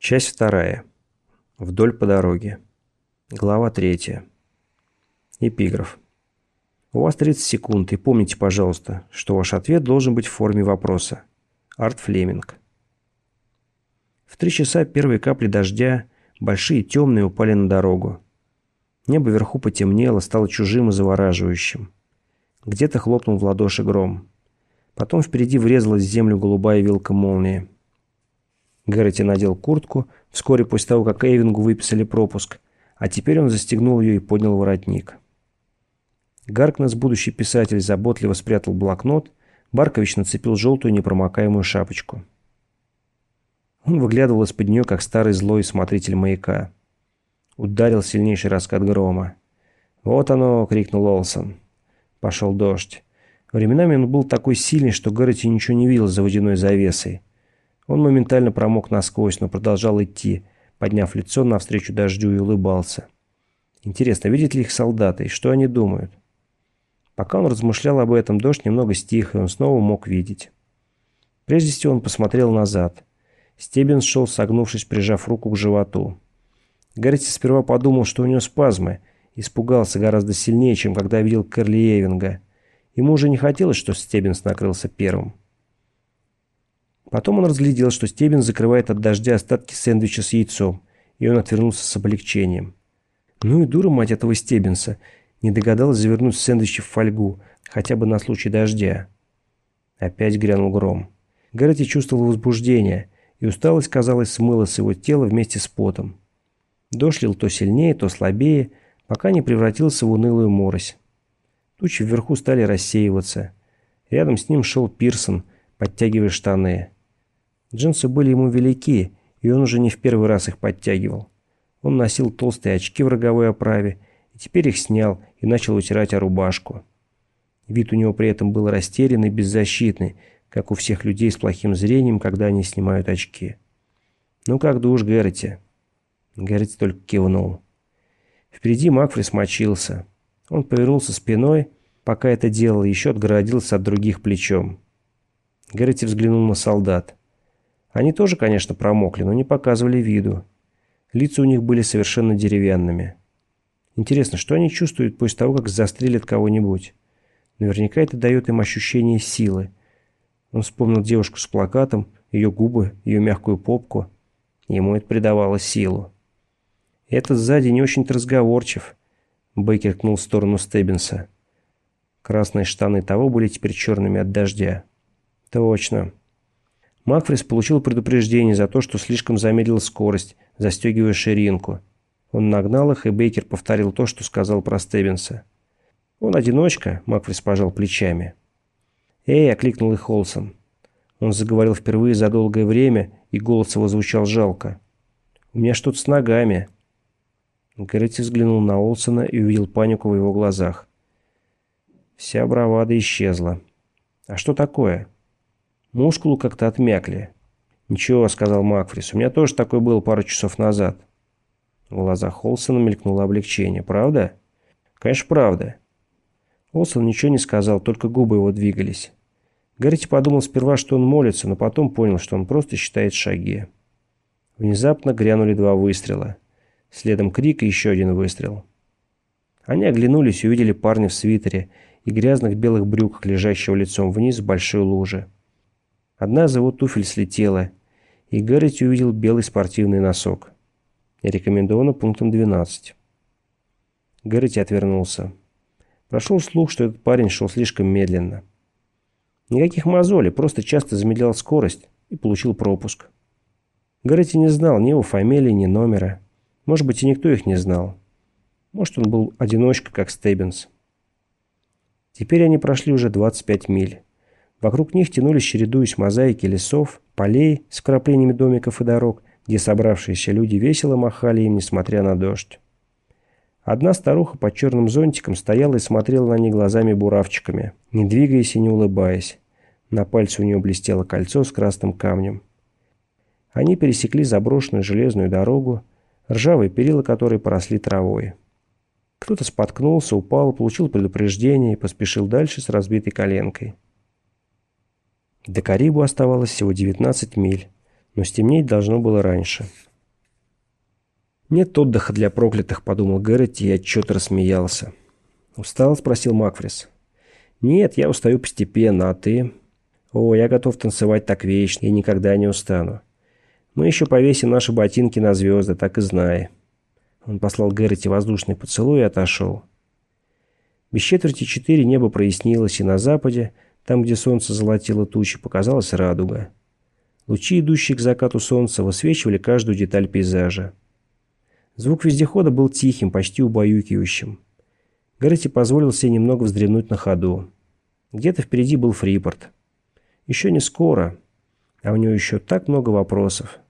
Часть вторая. Вдоль по дороге. Глава третья. Эпиграф. У вас 30 секунд, и помните, пожалуйста, что ваш ответ должен быть в форме вопроса. Арт Флеминг. В три часа первые капли дождя, большие темные, упали на дорогу. Небо вверху потемнело, стало чужим и завораживающим. Где-то хлопнул в ладоши гром. Потом впереди врезалась в землю голубая вилка молнии. Гэрроти надел куртку вскоре после того, как Эйвингу выписали пропуск, а теперь он застегнул ее и поднял воротник. Гаркнес, будущий писатель, заботливо спрятал блокнот, Баркович нацепил желтую непромокаемую шапочку. Он выглядывал из-под нее, как старый злой смотритель маяка. Ударил сильнейший раскат грома. «Вот оно!» — крикнул Олсон. Пошел дождь. Временами он был такой сильный, что Гэрроти ничего не видел за водяной завесой. Он моментально промок насквозь, но продолжал идти, подняв лицо навстречу дождю и улыбался. Интересно, видят ли их солдаты и что они думают? Пока он размышлял об этом, дождь немного стих, и он снова мог видеть. Прежде всего он посмотрел назад. Стеббинс шел, согнувшись, прижав руку к животу. Гаррити сперва подумал, что у него спазмы, испугался гораздо сильнее, чем когда видел Кэрли Эвинга. Ему уже не хотелось, что Стеббинс накрылся первым. Потом он разглядел, что Стеббинс закрывает от дождя остатки сэндвича с яйцом, и он отвернулся с облегчением. Ну и дура мать этого Стеббинса, не догадалась завернуть сэндвичи в фольгу, хотя бы на случай дождя. Опять грянул гром. Гаррити чувствовал возбуждение, и усталость, казалось, смыла с его тела вместе с потом. Дождь лил то сильнее, то слабее, пока не превратился в унылую морось. Тучи вверху стали рассеиваться. Рядом с ним шел Пирсон, подтягивая штаны. Джинсы были ему велики, и он уже не в первый раз их подтягивал. Он носил толстые очки в роговой оправе, и теперь их снял и начал утирать о рубашку. Вид у него при этом был растерянный, беззащитный, как у всех людей с плохим зрением, когда они снимают очки. «Ну как душ, Гэрроти?» Гэрроти только кивнул. Впереди Макфри смочился. Он повернулся спиной, пока это делал, еще отгородился от других плечом. Гэрроти взглянул на солдат. Они тоже, конечно, промокли, но не показывали виду. Лица у них были совершенно деревянными. Интересно, что они чувствуют после того, как застрелят кого-нибудь? Наверняка это дает им ощущение силы. Он вспомнил девушку с плакатом, ее губы, ее мягкую попку. Ему это придавало силу. «Этот сзади не очень-то разговорчив», — Бейкер кнул в сторону Стеббинса. Красные штаны того были теперь черными от дождя. «Точно». Макфрис получил предупреждение за то, что слишком замедлил скорость, застегивая ширинку. Он нагнал их, и Бейкер повторил то, что сказал про Стеббинса. «Он одиночка», — Макфрис пожал плечами. «Эй!» — окликнул их Холсон. Он заговорил впервые за долгое время, и голос его звучал жалко. «У меня что-то с ногами». Гэрроти взглянул на Олсона и увидел панику в его глазах. Вся бравада исчезла. «А что такое?» Мускулы как-то отмякли. «Ничего», — сказал Макфрис, — «у меня тоже такой был пару часов назад». В глазах Холсона мелькнуло облегчение. «Правда?» «Конечно, правда». Олсон ничего не сказал, только губы его двигались. Гаррити подумал сперва, что он молится, но потом понял, что он просто считает шаги. Внезапно грянули два выстрела. Следом крик и еще один выстрел. Они оглянулись и увидели парня в свитере и грязных белых брюках, лежащего лицом вниз в большой луже. Одна из его туфель слетела, и Гаррити увидел белый спортивный носок. Рекомендовано пунктом 12. Гаррити отвернулся. Прошел слух, что этот парень шел слишком медленно. Никаких мозолей, просто часто замедлял скорость и получил пропуск. Гаррити не знал ни его фамилии, ни номера. Может быть, и никто их не знал. Может, он был одиночка, как Стеббинс. Теперь они прошли уже 25 миль. Вокруг них тянулись, чередуясь мозаики лесов, полей с вкраплениями домиков и дорог, где собравшиеся люди весело махали им, несмотря на дождь. Одна старуха под черным зонтиком стояла и смотрела на них глазами-буравчиками, не двигаясь и не улыбаясь. На пальце у нее блестело кольцо с красным камнем. Они пересекли заброшенную железную дорогу, ржавые перила которой поросли травой. Кто-то споткнулся, упал, получил предупреждение и поспешил дальше с разбитой коленкой. До Карибу оставалось всего 19 миль, но стемнеть должно было раньше. «Нет отдыха для проклятых», — подумал Гэрроти и отчет рассмеялся. «Устал?» — спросил Макфрис. «Нет, я устаю постепенно, а ты?» «О, я готов танцевать так вечно и никогда не устану. Мы еще повесим наши ботинки на звезды, так и знай». Он послал Гэрроти воздушный поцелуй и отошел. Без четверти четыре небо прояснилось, и на западе, там, где солнце золотило тучи, показалась радуга. Лучи, идущие к закату солнца, высвечивали каждую деталь пейзажа. Звук вездехода был тихим, почти убаюкивающим. Гэрроти позволил себе немного вздремнуть на ходу. Где-то впереди был Фрипорт. Еще не скоро, а у него еще так много вопросов.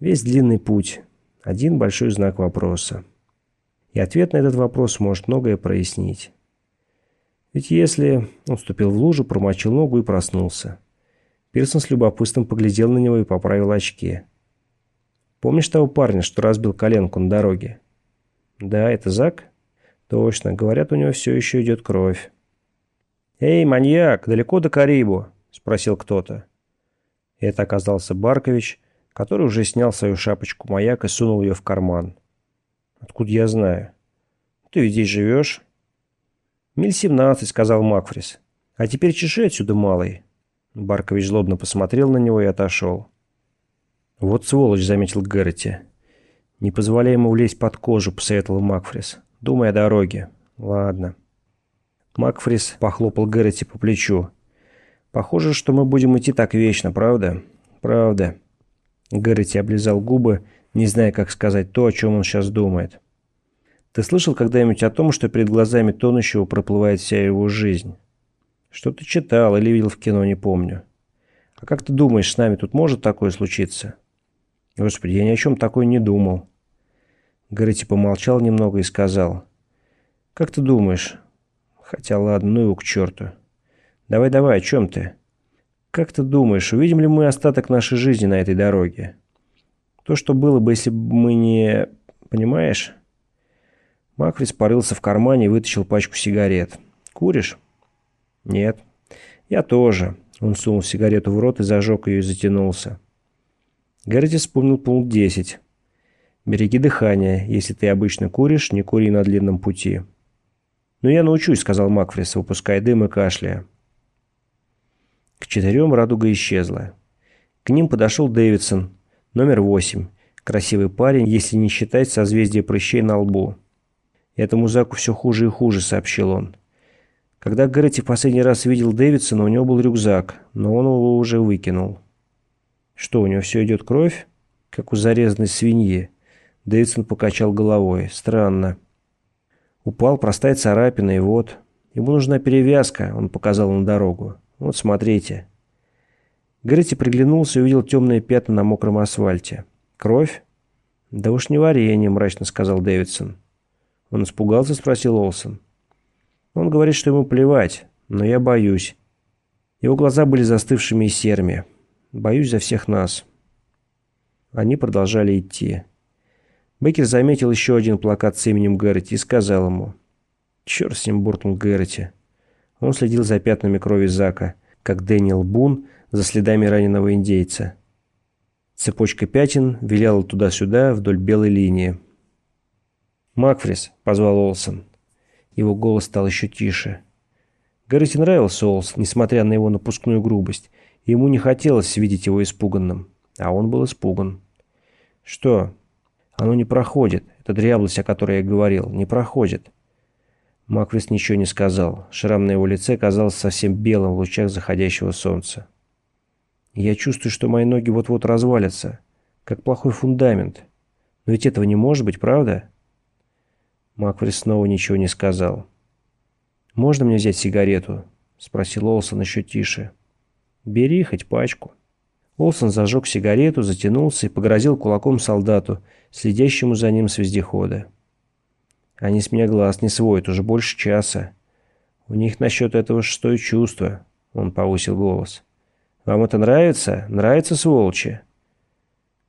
Весь длинный путь. Один большой знак вопроса. И ответ на этот вопрос может многое прояснить. Ведь если... Он вступил в лужу, промочил ногу и проснулся. Пирсон с любопытством поглядел на него и поправил очки. «Помнишь того парня, что разбил коленку на дороге?» «Да, это Зак?» «Точно. Говорят, у него все еще идет кровь». «Эй, маньяк, далеко до Карибу?» – спросил кто-то. Это оказался Баркович, который уже снял свою шапочку маяк и сунул ее в карман. «Откуда я знаю?» «Ты ведь здесь живешь?» «Миль семнадцать», – сказал Макфрис. «А теперь чеши отсюда, малый». Баркович злобно посмотрел на него и отошел. «Вот сволочь», — заметил Гэрроти. «Не позволяй ему влезть под кожу», — посоветовал Макфрис. «Думай о дороге». «Ладно». Макфрис похлопал Гэрроти по плечу. «Похоже, что мы будем идти так вечно, правда?» «Правда». Гэрроти облизал губы, не зная, как сказать то, о чем он сейчас думает. «Ты слышал когда-нибудь о том, что перед глазами тонущего проплывает вся его жизнь?» Что-то читал или видел в кино, не помню. А как ты думаешь, с нами тут может такое случиться? Господи, я ни о чем такой не думал. Гэрроти помолчал немного и сказал. Как ты думаешь? Хотя ладно, ну его к черту. Давай-давай, о чем ты? Как ты думаешь, увидим ли мы остаток нашей жизни на этой дороге? То, что было бы, если бы мы не... Понимаешь? Макфрис порылся в кармане и вытащил пачку сигарет. Куришь? «Нет». «Я тоже». Он сунул сигарету в рот и зажег ее и затянулся. Гаррити вспомнил пункт 10. «Береги дыхание. Если ты обычно куришь, не кури на длинном пути». «Ну, я научусь», — сказал Макфрис, выпуская дым и кашляя. К четырем радуга исчезла. К ним подошел Дэвидсон, номер восемь. Красивый парень, если не считать созвездие прыщей на лбу. «Этому Заку все хуже и хуже», — сообщил он. Когда Гэрроти в последний раз видел Дэвидсона, у него был рюкзак, но он его уже выкинул. Что, у него все идет кровь? Как у зарезанной свиньи. Дэвидсон покачал головой. Странно. Упал, простая царапина, и вот. Ему нужна перевязка, он показал на дорогу. Вот смотрите. Гэрроти приглянулся и увидел темные пятна на мокром асфальте. Кровь? Да уж не варенье, мрачно сказал Дэвидсон. Он испугался, спросил Олсон. Он говорит, что ему плевать, но я боюсь. Его глаза были застывшими и серыми. Боюсь за всех нас. Они продолжали идти. Беккер заметил еще один плакат с именем Гэрроти и сказал ему. «Черт с ним», — буркнул Гэрроти. Он следил за пятнами крови Зака, как Дэниел Бун за следами раненого индейца. Цепочка пятен виляла туда-сюда вдоль белой линии. «Макфрис», — позвал Олсон. Его голос стал еще тише. Гаррити нравился Олс, несмотря на его напускную грубость. ему не хотелось видеть его испуганным. А он был испуган. «Что?» «Оно не проходит. Это дряблость, о которой я говорил. Не проходит». Маквис ничего не сказал. Шрам на его лице казался совсем белым в лучах заходящего солнца. «Я чувствую, что мои ноги вот-вот развалятся. Как плохой фундамент. Но ведь этого не может быть, правда?» Макфрис снова ничего не сказал. «Можно мне взять сигарету?» — спросил Олсон еще тише. «Бери хоть пачку». Олсон зажег сигарету, затянулся и погрозил кулаком солдату, следящему за ним с вездехода. «Они с меня глаз не сводят уже больше часа. У них насчет этого шестое чувство», — он повысил голос. «Вам это нравится? Нравится, сволочи?»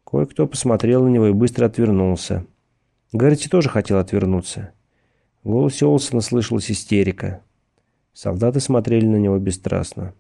Кое-кто посмотрел на него и быстро отвернулся. Гаррити тоже хотел отвернуться. В голосе Олсона слышалась истерика. Солдаты смотрели на него бесстрастно.